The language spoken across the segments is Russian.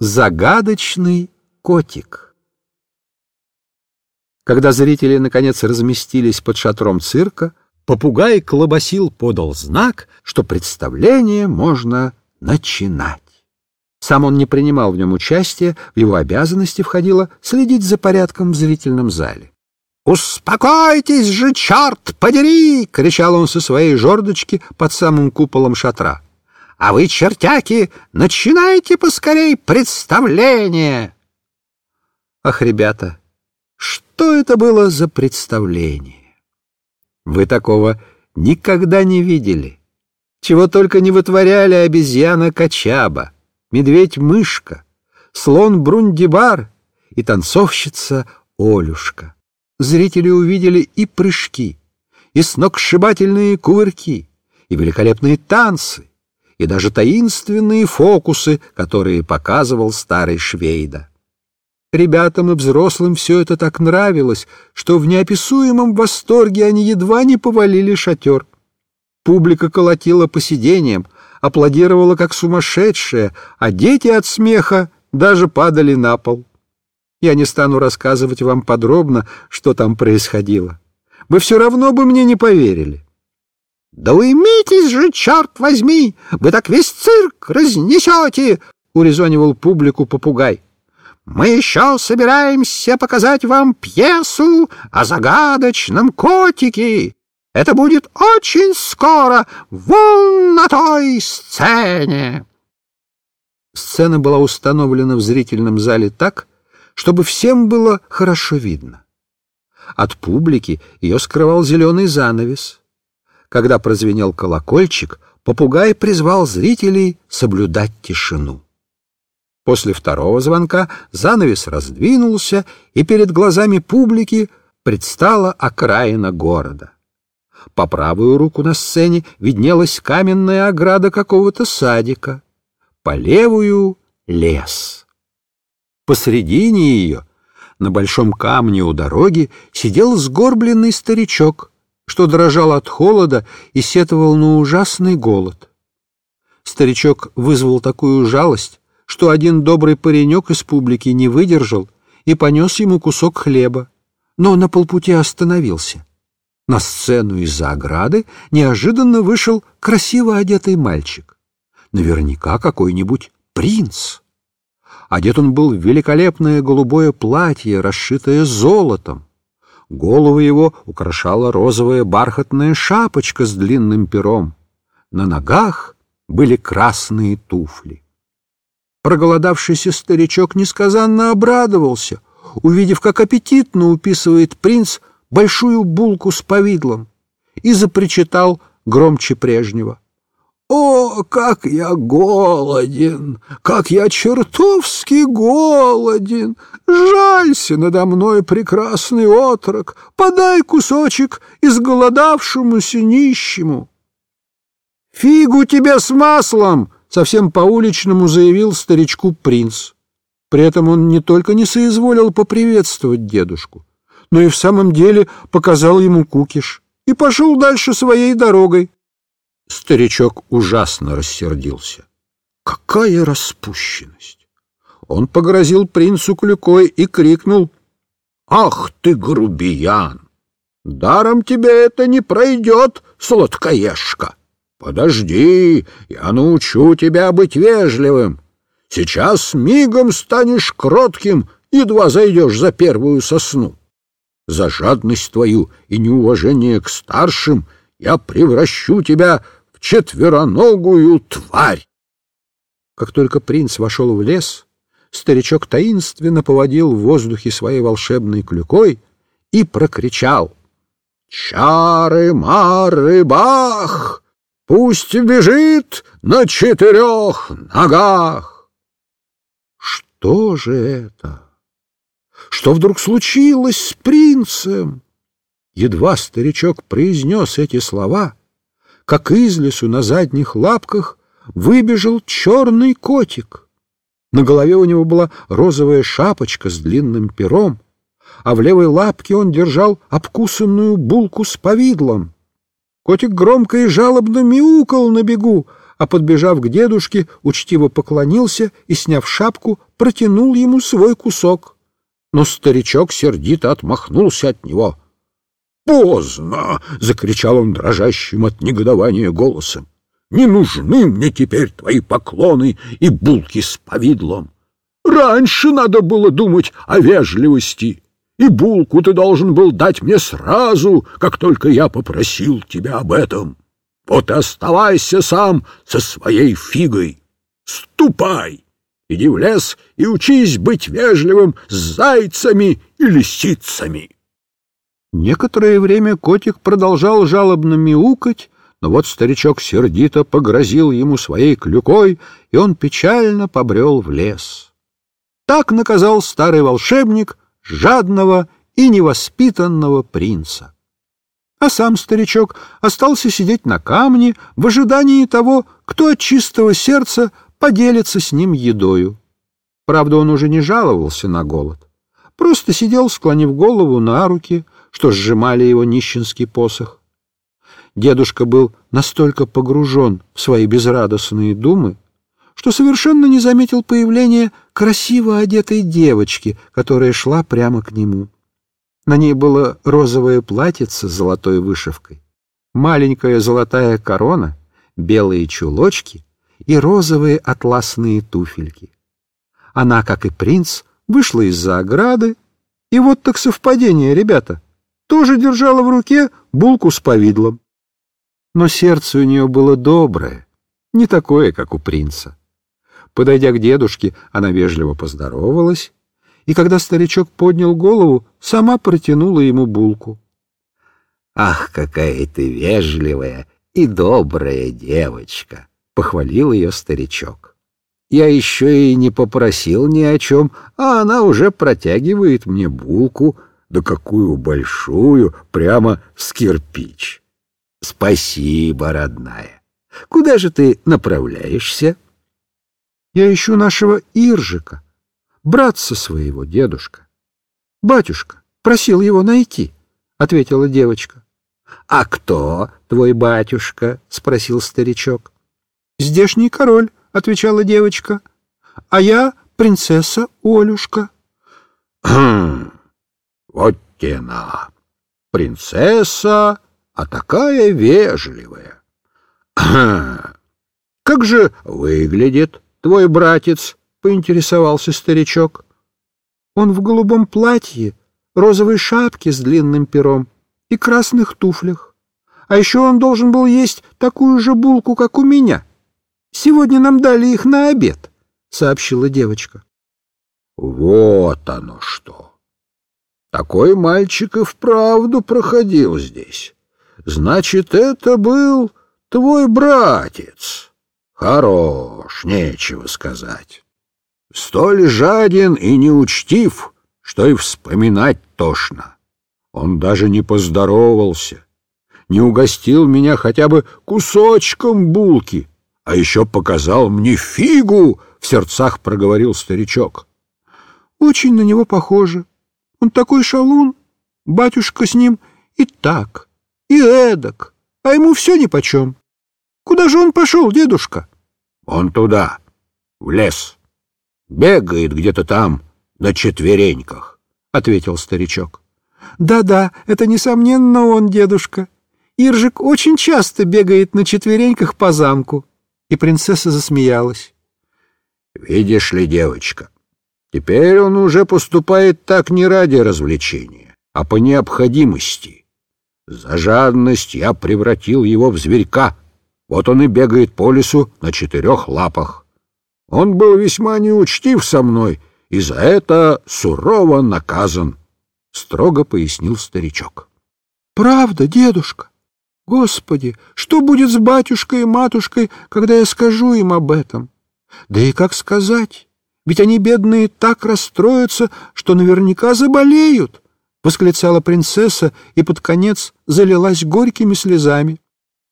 Загадочный котик. Когда зрители наконец разместились под шатром цирка, попугай Колобасил подал знак, что представление можно начинать. Сам он не принимал в нем участия, в его обязанности входило следить за порядком в зрительном зале. «Успокойтесь же, черт подери!» — кричал он со своей жердочки под самым куполом шатра. А вы, чертяки, начинайте поскорей представление!» Ах, ребята, что это было за представление? Вы такого никогда не видели. Чего только не вытворяли обезьяна Качаба, медведь-мышка, слон Брундибар и танцовщица Олюшка. Зрители увидели и прыжки, и сногсшибательные кувырки, и великолепные танцы, и даже таинственные фокусы, которые показывал старый Швейда. Ребятам и взрослым все это так нравилось, что в неописуемом восторге они едва не повалили шатер. Публика колотила по сиденьям, аплодировала как сумасшедшая, а дети от смеха даже падали на пол. Я не стану рассказывать вам подробно, что там происходило. Вы все равно бы мне не поверили. «Да уймитесь же, черт возьми! Вы так весь цирк разнесете!» — урезонивал публику попугай. «Мы еще собираемся показать вам пьесу о загадочном котике. Это будет очень скоро, вон на той сцене!» Сцена была установлена в зрительном зале так, чтобы всем было хорошо видно. От публики ее скрывал зеленый занавес — когда прозвенел колокольчик, попугай призвал зрителей соблюдать тишину. После второго звонка занавес раздвинулся, и перед глазами публики предстала окраина города. По правую руку на сцене виднелась каменная ограда какого-то садика, по левую — лес. Посредине ее, на большом камне у дороги, сидел сгорбленный старичок — что дрожал от холода и сетовал на ужасный голод. Старичок вызвал такую жалость, что один добрый паренек из публики не выдержал и понес ему кусок хлеба, но на полпути остановился. На сцену из-за ограды неожиданно вышел красиво одетый мальчик. Наверняка какой-нибудь принц. Одет он был в великолепное голубое платье, расшитое золотом. Голову его украшала розовая бархатная шапочка с длинным пером. На ногах были красные туфли. Проголодавшийся старичок несказанно обрадовался, увидев, как аппетитно уписывает принц большую булку с повидлом, и запричитал громче прежнего — о, как я голоден, как я чертовски голоден! Жалься надо мной, прекрасный отрок, подай кусочек изголодавшемуся нищему. Фигу тебе с маслом! Совсем по-уличному заявил старичку принц. При этом он не только не соизволил поприветствовать дедушку, но и в самом деле показал ему кукиш и пошел дальше своей дорогой. Старичок ужасно рассердился. Какая распущенность! Он погрозил принцу клюкой и крикнул. «Ах ты, грубиян! Даром тебе это не пройдет, сладкоежка! Подожди, я научу тебя быть вежливым. Сейчас мигом станешь кротким, едва зайдешь за первую сосну. За жадность твою и неуважение к старшим я превращу тебя четвероногую тварь. Как только принц вошел в лес, старичок таинственно поводил в воздухе своей волшебной клюкой и прокричал «Чары-мары-бах! Пусть бежит на четырех ногах!» Что же это? Что вдруг случилось с принцем? Едва старичок произнес эти слова — как из лесу на задних лапках выбежал черный котик. На голове у него была розовая шапочка с длинным пером, а в левой лапке он держал обкусанную булку с повидлом. Котик громко и жалобно мяукал на бегу, а, подбежав к дедушке, учтиво поклонился и, сняв шапку, протянул ему свой кусок. Но старичок сердито отмахнулся от него. «Поздно!» — закричал он дрожащим от негодования голосом. «Не нужны мне теперь твои поклоны и булки с повидлом. Раньше надо было думать о вежливости, и булку ты должен был дать мне сразу, как только я попросил тебя об этом. Вот и оставайся сам со своей фигой. Ступай, иди в лес и учись быть вежливым с зайцами и лисицами. Некоторое время котик продолжал жалобно мяукать, но вот старичок сердито погрозил ему своей клюкой, и он печально побрел в лес. Так наказал старый волшебник жадного и невоспитанного принца а сам старичок остался сидеть на камне в ожидании того, кто от чистого сердца поделится с ним едою. Правда, он уже не жаловался на голод, просто сидел, склонив голову на руки, что сжимали его нищенский посох. Дедушка был настолько погружен в свои безрадостные думы, что совершенно не заметил появления красиво одетой девочки, которая шла прямо к нему. На ней было розовое платьице с золотой вышивкой, маленькая золотая корона, белые чулочки и розовые атласные туфельки. Она, как и принц, вышла из-за ограды, и вот так совпадение, ребята, тоже держала в руке булку с повидлом. Но сердце у нее было доброе, не такое, как у принца. Подойдя к дедушке, она вежливо поздоровалась и когда старичок поднял голову, сама протянула ему булку. «Ах, какая ты вежливая и добрая девочка!» — похвалил ее старичок. «Я еще и не попросил ни о чем, а она уже протягивает мне булку, да какую большую, прямо с кирпич. Спасибо, родная. Куда же ты направляешься?» «Я ищу нашего Иржика», братца своего, дедушка. — Батюшка просил его найти, — ответила девочка. — А кто твой батюшка? — спросил старичок. — Здешний король, — отвечала девочка. — А я принцесса Олюшка. — Вот тена. Принцесса, а такая вежливая. — Как же выглядит твой братец? — поинтересовался старичок. Он в голубом платье, розовой шапке с длинным пером и красных туфлях. А еще он должен был есть такую же булку, как у меня. Сегодня нам дали их на обед, — сообщила девочка. — Вот оно что! Такой мальчик и вправду проходил здесь. Значит, это был твой братец. Хорош, нечего сказать столь жаден и неучтив, что и вспоминать тошно. Он даже не поздоровался, не угостил меня хотя бы кусочком булки, а еще показал мне фигу, — в сердцах проговорил старичок. Очень на него похоже. Он такой шалун, батюшка с ним и так, и эдак, а ему все нипочем. Куда же он пошел, дедушка? Он туда, в лес. Бегает где-то там на четвереньках, — ответил старичок. Да — Да-да, это, несомненно, он, дедушка. Иржик очень часто бегает на четвереньках по замку. И принцесса засмеялась. — Видишь ли, девочка, теперь он уже поступает так не ради развлечения, а по необходимости. За жадность я превратил его в зверька. Вот он и бегает по лесу на четырех лапах. Он был весьма неучтив со мной и за это сурово наказан, — строго пояснил старичок. — Правда, дедушка? Господи, что будет с батюшкой и матушкой, когда я скажу им об этом? Да и как сказать? Ведь они, бедные, так расстроятся, что наверняка заболеют, — восклицала принцесса и под конец залилась горькими слезами.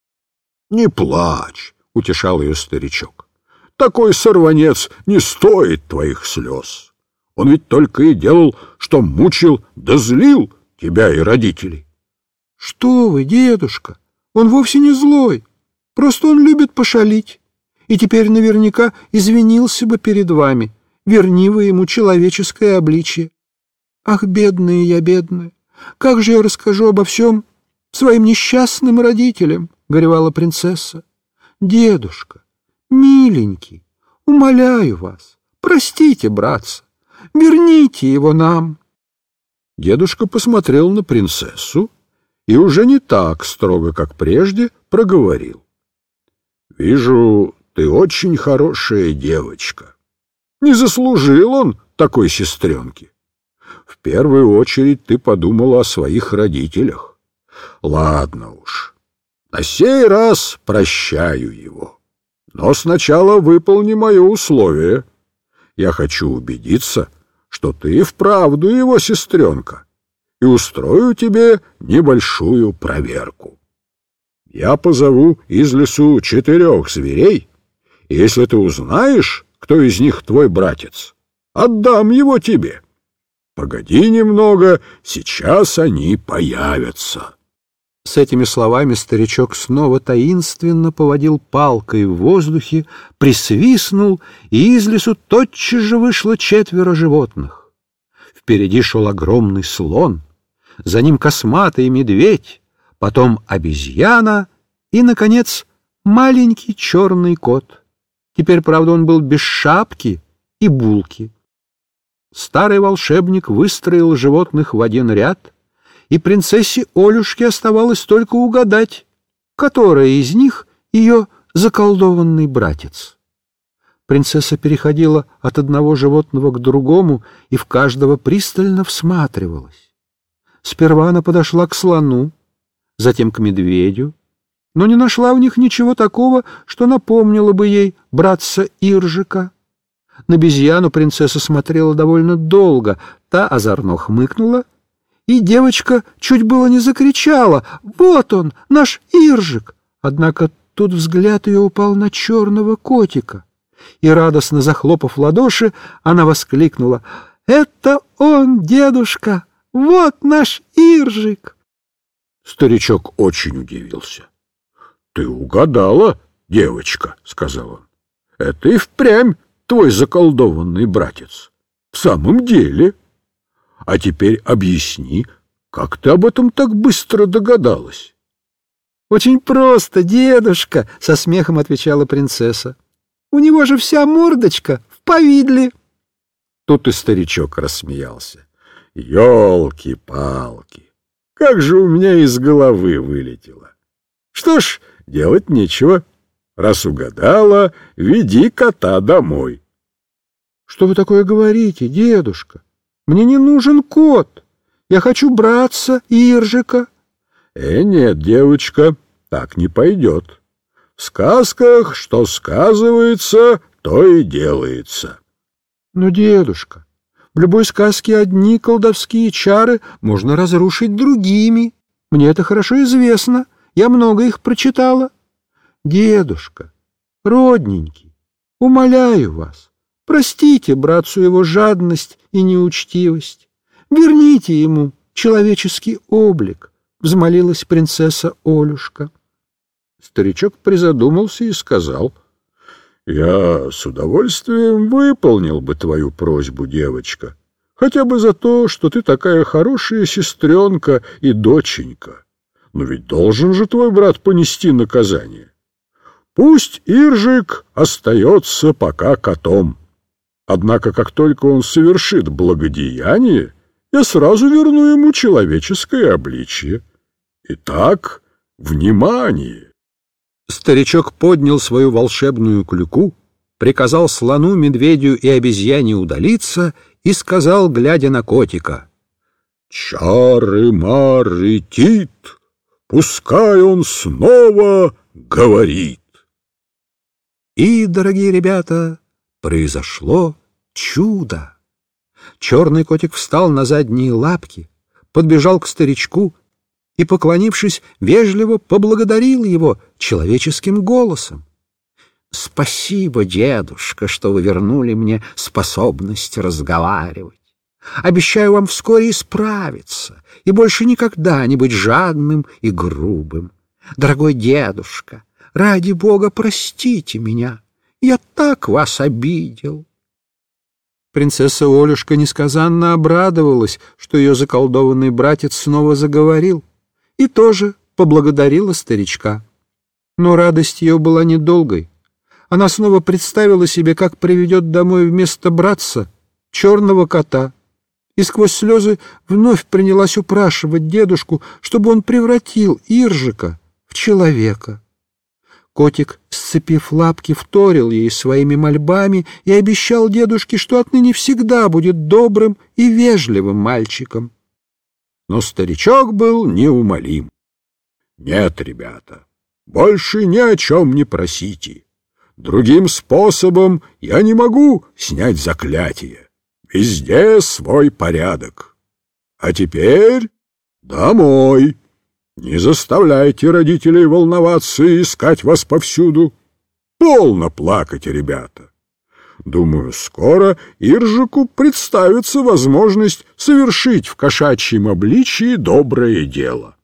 — Не плачь, — утешал ее старичок. Такой сорванец не стоит твоих слез. Он ведь только и делал, что мучил да злил тебя и родителей. — Что вы, дедушка, он вовсе не злой, просто он любит пошалить. и теперь наверняка извинился бы перед вами. Верни вы ему человеческое обличие. Ах, бедная я, бедная, как же я расскажу обо всем своим несчастным родителям, — горевала принцесса. Дедушка, миленький, умоляю вас, простите, братца, верните его нам. Дедушка посмотрел на принцессу и уже не так строго, как прежде, проговорил. — Вижу, ты очень хорошая девочка. Не заслужил он такой сестренки. В первую очередь ты подумала о своих родителях. Ладно уж, на сей раз прощаю его. Но сначала выполни мое условие. Я хочу убедиться, что ты вправду его сестренка, и устрою тебе небольшую проверку. Я позову из лесу четырех зверей, и если ты узнаешь, кто из них твой братец, отдам его тебе. Погоди немного, сейчас они появятся. С этими словами старичок снова таинственно поводил палкой в воздухе, присвистнул, и из лесу тотчас же вышло четверо животных. Впереди шел огромный слон, за ним косматый медведь, потом обезьяна и, наконец, маленький черный кот. Теперь, правда, он был без шапки и булки. Старый волшебник выстроил животных в один ряд — и принцессе Олюшке оставалось только угадать, которая из них ее заколдованный братец. Принцесса переходила от одного животного к другому и в каждого пристально всматривалась. Сперва она подошла к слону, затем к медведю, но не нашла в них ничего такого, что напомнило бы ей братца Иржика. На обезьяну принцесса смотрела довольно долго, та озорно хмыкнула — и девочка чуть было не закричала «Вот он, наш Иржик!» Однако тут взгляд ее упал на черного котика, и, радостно захлопав ладоши, она воскликнула «Это он, дедушка! Вот наш Иржик!» Старичок очень удивился. «Ты угадала, девочка», — сказал он. «Это и впрямь твой заколдованный братец. В самом деле...» А теперь объясни, как ты об этом так быстро догадалась? — Очень просто, дедушка, — со смехом отвечала принцесса. — У него же вся мордочка в повидле. Тут и старичок рассмеялся. — Ёлки-палки! Как же у меня из головы вылетело! Что ж, делать нечего. Раз угадала, веди кота домой. — Что вы такое говорите, дедушка? Мне не нужен кот. Я хочу братца Иржика. Э, нет, девочка, так не пойдет. В сказках, что сказывается, то и делается. Но, дедушка, в любой сказке одни колдовские чары можно разрушить другими. Мне это хорошо известно. Я много их прочитала. Дедушка, родненький, умоляю вас, Простите братцу его жадность и неучтивость. Верните ему человеческий облик, — взмолилась принцесса Олюшка. Старичок призадумался и сказал, — Я с удовольствием выполнил бы твою просьбу, девочка, хотя бы за то, что ты такая хорошая сестренка и доченька. Но ведь должен же твой брат понести наказание. Пусть Иржик остается пока котом. Однако, как только он совершит благодеяние, я сразу верну ему человеческое обличие. Итак, внимание! Старичок поднял свою волшебную клюку, приказал слону, медведю и обезьяне удалиться и сказал, глядя на котика, «Чары-мары тит, пускай он снова говорит». И, дорогие ребята, произошло чудо. Черный котик встал на задние лапки, подбежал к старичку и, поклонившись, вежливо поблагодарил его человеческим голосом. «Спасибо, дедушка, что вы вернули мне способность разговаривать. Обещаю вам вскоре исправиться и больше никогда не быть жадным и грубым. Дорогой дедушка, ради Бога, простите меня». Я так вас обидел. Принцесса Олюшка несказанно обрадовалась, что ее заколдованный братец снова заговорил, и тоже поблагодарила старичка. Но радость ее была недолгой. Она снова представила себе, как приведет домой вместо братца черного кота, и сквозь слезы вновь принялась упрашивать дедушку, чтобы он превратил Иржика в человека. Котик, сцепив лапки, вторил ей своими мольбами и обещал дедушке, что отныне всегда будет добрым и вежливым мальчиком. Но старичок был неумолим. — Нет, ребята, больше ни о чем не просите. Другим способом я не могу снять заклятие. Везде свой порядок. А теперь домой. Не заставляйте родителей волноваться и искать вас повсюду. Полно плакать, ребята. Думаю, скоро Иржику представится возможность совершить в кошачьем обличии доброе дело.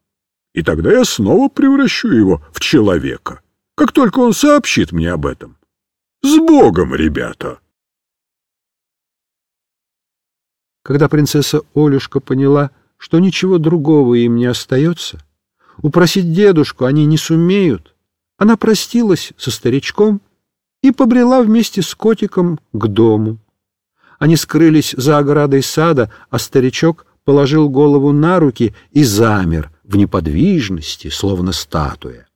И тогда я снова превращу его в человека, как только он сообщит мне об этом. С Богом, ребята! Когда принцесса Олюшка поняла, что ничего другого им не остается, Упросить дедушку они не сумеют. Она простилась со старичком и побрела вместе с котиком к дому. Они скрылись за оградой сада, а старичок положил голову на руки и замер в неподвижности, словно статуя.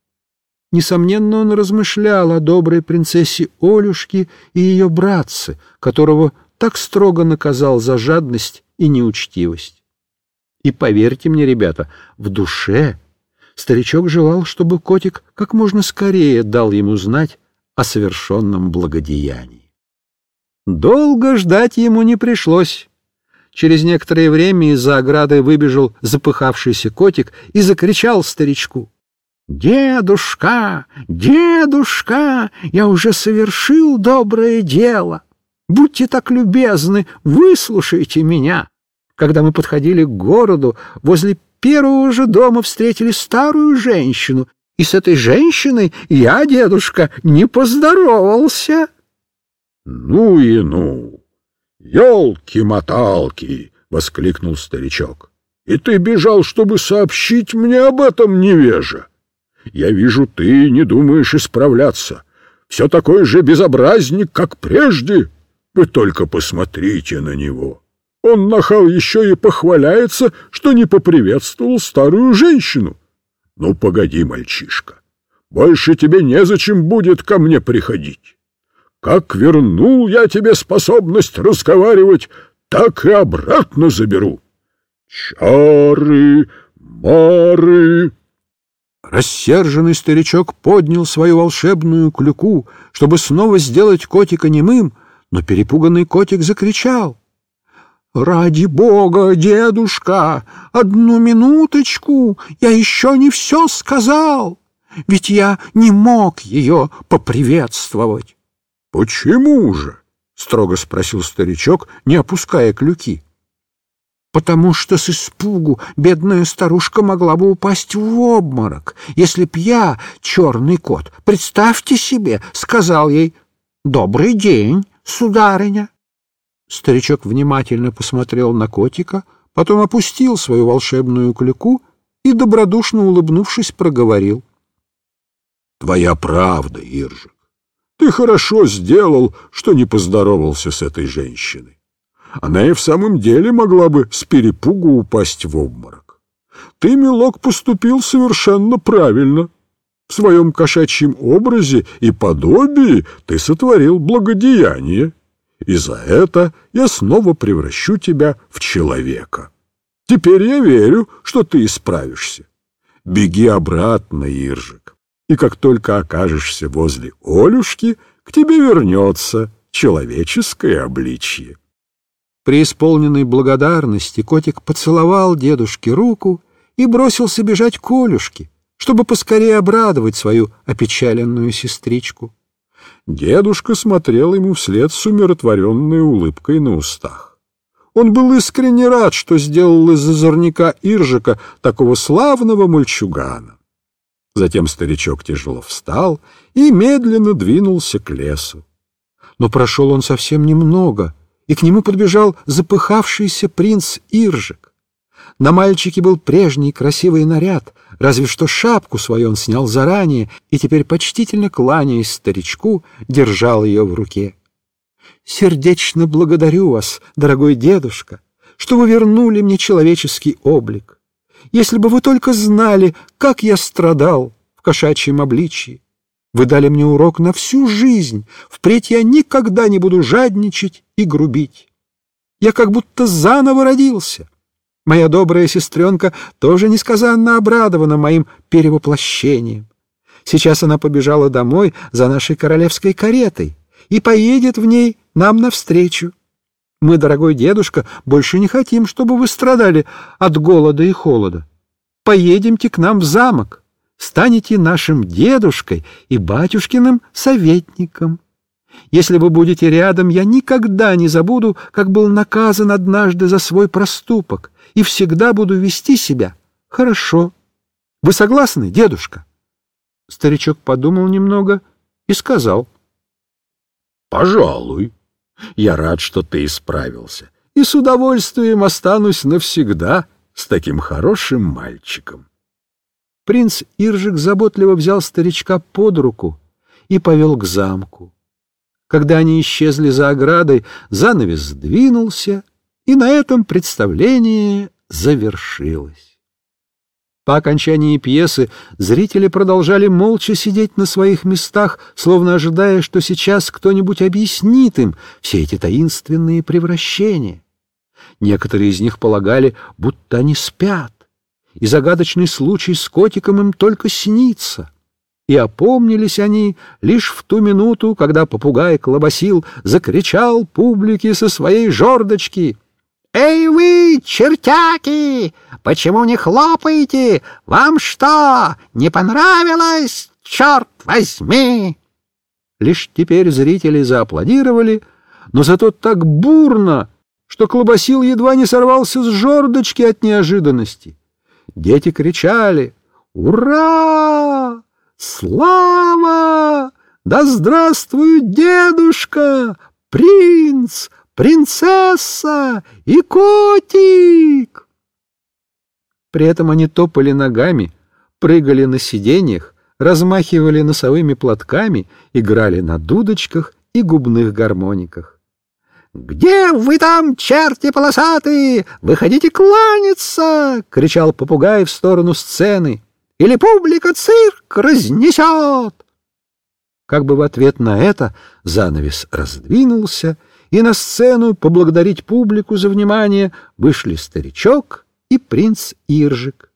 Несомненно, он размышлял о доброй принцессе Олюшке и ее братце, которого так строго наказал за жадность и неучтивость. И поверьте мне, ребята, в душе Старичок желал, чтобы котик как можно скорее дал ему знать о совершенном благодеянии. Долго ждать ему не пришлось. Через некоторое время из-за ограды выбежал запыхавшийся котик и закричал старичку. «Дедушка, дедушка, я уже совершил доброе дело. Будьте так любезны, выслушайте меня». Когда мы подходили к городу, возле первого же дома встретили старую женщину, и с этой женщиной я, дедушка, не поздоровался. — Ну и ну! Ёлки-моталки! — воскликнул старичок. — И ты бежал, чтобы сообщить мне об этом, невежа! Я вижу, ты не думаешь исправляться. Все такой же безобразник, как прежде. Вы только посмотрите на него. Он, нахал, еще и похваляется, что не поприветствовал старую женщину. Ну, погоди, мальчишка, больше тебе незачем будет ко мне приходить. Как вернул я тебе способность разговаривать, так и обратно заберу. Чары, мары... Рассерженный старичок поднял свою волшебную клюку, чтобы снова сделать котика немым, но перепуганный котик закричал — «Ради бога, дедушка, одну минуточку, я еще не все сказал, ведь я не мог ее поприветствовать». «Почему же?» — строго спросил старичок, не опуская клюки. «Потому что с испугу бедная старушка могла бы упасть в обморок, если б я, черный кот, представьте себе, сказал ей «Добрый день, сударыня». Старичок внимательно посмотрел на котика, потом опустил свою волшебную клюку и, добродушно улыбнувшись, проговорил. — Твоя правда, Иржик. Ты хорошо сделал, что не поздоровался с этой женщиной. Она и в самом деле могла бы с перепугу упасть в обморок. Ты, милок, поступил совершенно правильно. В своем кошачьем образе и подобии ты сотворил благодеяние и за это я снова превращу тебя в человека. Теперь я верю, что ты исправишься. Беги обратно, Иржик, и как только окажешься возле Олюшки, к тебе вернется человеческое обличье. При исполненной благодарности котик поцеловал дедушке руку и бросился бежать к Олюшке, чтобы поскорее обрадовать свою опечаленную сестричку. Дедушка смотрел ему вслед с умиротворенной улыбкой на устах. Он был искренне рад, что сделал из озорника Иржика такого славного мальчугана. Затем старичок тяжело встал и медленно двинулся к лесу. Но прошел он совсем немного, и к нему подбежал запыхавшийся принц Иржик. На мальчике был прежний красивый наряд, разве что шапку свою он снял заранее и теперь, почтительно кланяясь старичку, держал ее в руке. «Сердечно благодарю вас, дорогой дедушка, что вы вернули мне человеческий облик. Если бы вы только знали, как я страдал в кошачьем обличье. Вы дали мне урок на всю жизнь. Впредь я никогда не буду жадничать и грубить. Я как будто заново родился. Моя добрая сестренка тоже несказанно обрадована моим перевоплощением. Сейчас она побежала домой за нашей королевской каретой и поедет в ней нам навстречу. Мы, дорогой дедушка, больше не хотим, чтобы вы страдали от голода и холода. Поедемте к нам в замок, станете нашим дедушкой и батюшкиным советником. Если вы будете рядом, я никогда не забуду, как был наказан однажды за свой проступок, и всегда буду вести себя хорошо. Вы согласны, дедушка? Старичок подумал немного и сказал. — Пожалуй. Я рад, что ты исправился, и с удовольствием останусь навсегда с таким хорошим мальчиком. Принц Иржик заботливо взял старичка под руку и повел к замку. Когда они исчезли за оградой, занавес сдвинулся, и на этом представление завершилось. По окончании пьесы зрители продолжали молча сидеть на своих местах, словно ожидая, что сейчас кто-нибудь объяснит им все эти таинственные превращения. Некоторые из них полагали, будто они спят, и загадочный случай с котиком им только снится. И опомнились они лишь в ту минуту, когда попугай Колобасил закричал публике со своей жердочки — «Эй вы, чертяки, почему не хлопаете? Вам что, не понравилось? Черт возьми!» Лишь теперь зрители зааплодировали, но зато так бурно, что Клобасил едва не сорвался с жердочки от неожиданности. Дети кричали «Ура! Слава! Да здравствует дедушка! Принц! принцесса и котик!» При этом они топали ногами, прыгали на сиденьях, размахивали носовыми платками, играли на дудочках и губных гармониках. «Где вы там, черти полосатые? Выходите кланяться!» — кричал попугай в сторону сцены. «Или публика цирк разнесет!» Как бы в ответ на это занавес раздвинулся, и на сцену поблагодарить публику за внимание вышли старичок и принц Иржик.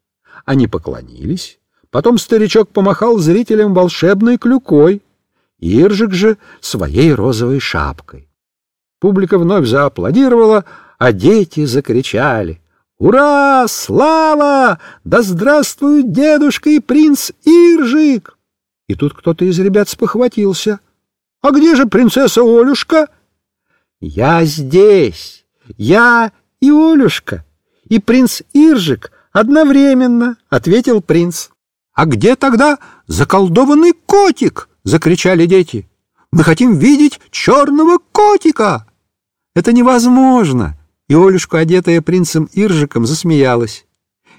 Они поклонились, потом старичок помахал зрителям волшебной клюкой, Иржик же своей розовой шапкой. Публика вновь зааплодировала, а дети закричали «Ура! Слава! Да здравствует дедушка и принц Иржик!» И тут кто-то из ребят спохватился. «А где же принцесса Олюшка?» «Я здесь! Я и Олюшка, и принц Иржик одновременно!» — ответил принц. «А где тогда заколдованный котик?» — закричали дети. «Мы хотим видеть черного котика!» «Это невозможно!» И Олюшка, одетая принцем Иржиком, засмеялась.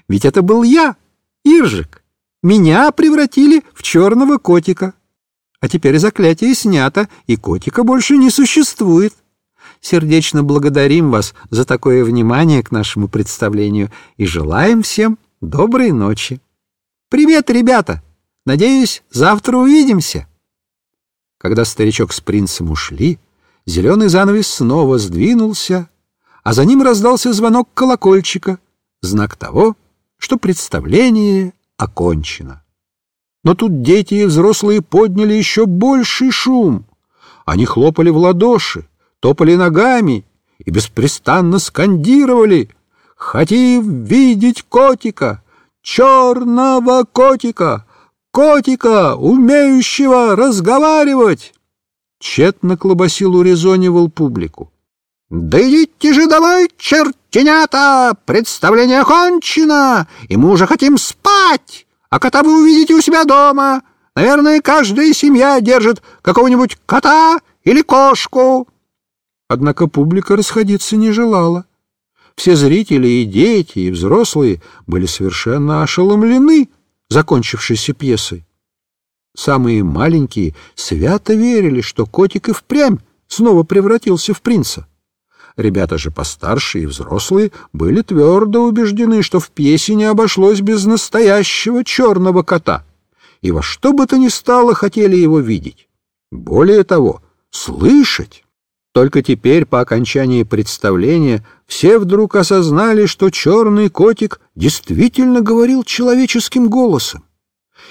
«Ведь это был я, Иржик. Меня превратили в черного котика. А теперь заклятие снято, и котика больше не существует сердечно благодарим вас за такое внимание к нашему представлению и желаем всем доброй ночи. Привет, ребята! Надеюсь, завтра увидимся. Когда старичок с принцем ушли, зеленый занавес снова сдвинулся, а за ним раздался звонок колокольчика, знак того, что представление окончено. Но тут дети и взрослые подняли еще больший шум. Они хлопали в ладоши, топали ногами и беспрестанно скандировали «Хотим видеть котика, черного котика, котика, умеющего разговаривать!» Тщетно Клобасил урезонивал публику. «Да идите же давай, чертенята! Представление кончено, и мы уже хотим спать! а кота вы увидите у себя дома. Наверное, каждая семья держит какого-нибудь кота или кошку». Однако публика расходиться не желала. Все зрители и дети, и взрослые были совершенно ошеломлены закончившейся пьесой. Самые маленькие свято верили, что котик и впрямь снова превратился в принца. Ребята же постарше и взрослые были твердо убеждены, что в пьесе не обошлось без настоящего черного кота, и во что бы то ни стало хотели его видеть. Более того, слышать. Только теперь, по окончании представления, все вдруг осознали, что черный котик действительно говорил человеческим голосом.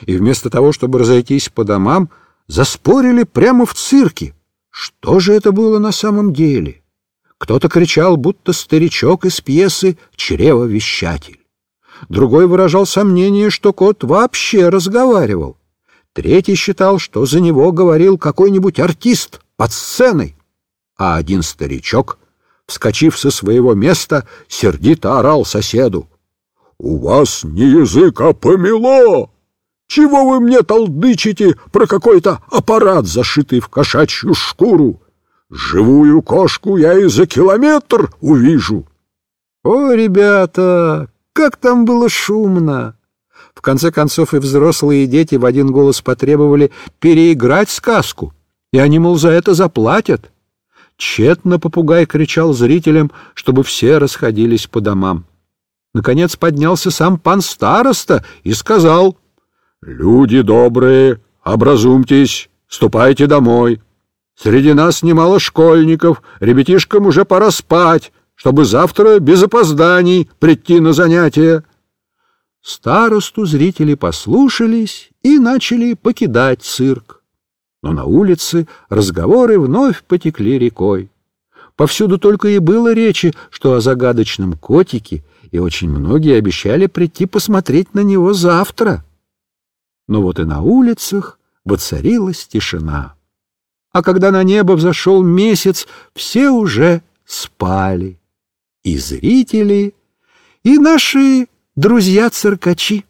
И вместо того, чтобы разойтись по домам, заспорили прямо в цирке. Что же это было на самом деле? Кто-то кричал, будто старичок из пьесы «Чревовещатель». Другой выражал сомнение, что кот вообще разговаривал. Третий считал, что за него говорил какой-нибудь артист под сценой а один старичок, вскочив со своего места, сердито орал соседу. — У вас не язык, а помело! Чего вы мне толдычите про какой-то аппарат, зашитый в кошачью шкуру? Живую кошку я и за километр увижу. О, ребята, как там было шумно! В конце концов и взрослые и дети в один голос потребовали переиграть сказку, и они, мол, за это заплатят. Тщетно попугай кричал зрителям, чтобы все расходились по домам. Наконец поднялся сам пан староста и сказал, «Люди добрые, образумьтесь, ступайте домой. Среди нас немало школьников, ребятишкам уже пора спать, чтобы завтра без опозданий прийти на занятия». Старосту зрители послушались и начали покидать цирк но на улице разговоры вновь потекли рекой. Повсюду только и было речи, что о загадочном котике, и очень многие обещали прийти посмотреть на него завтра. Но вот и на улицах воцарилась тишина. А когда на небо взошел месяц, все уже спали. И зрители, и наши друзья-циркачи.